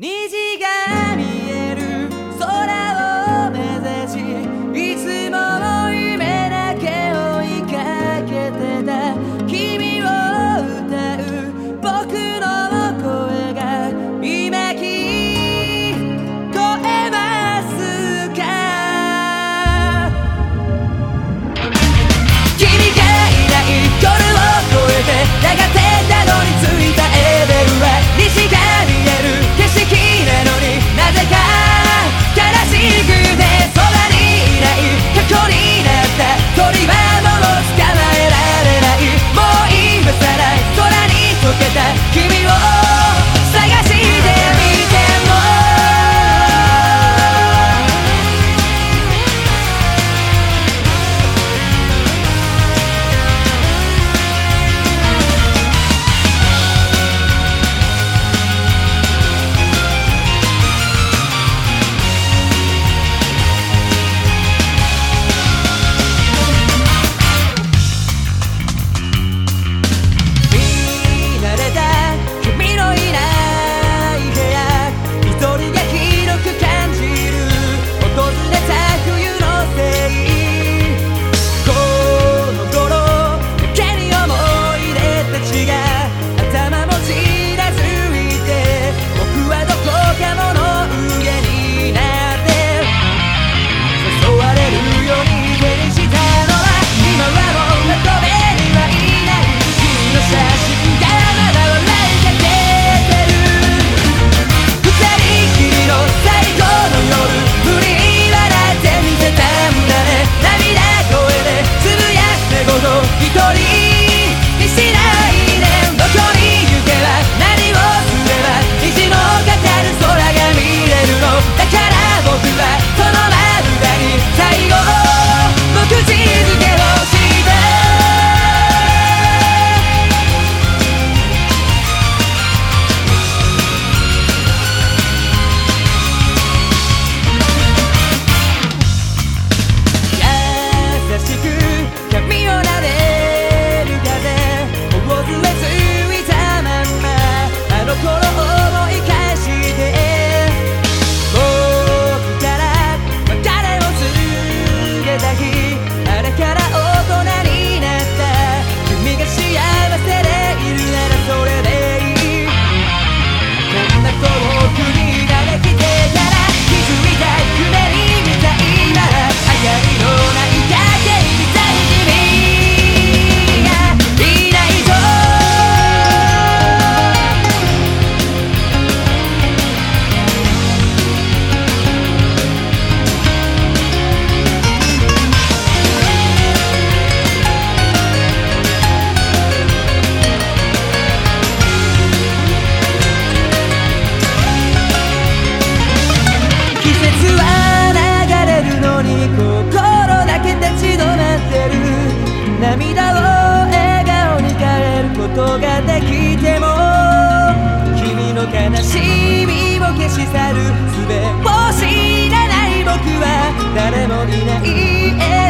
虹てても君の悲しみを消し去る術。を知らない僕は誰もいない。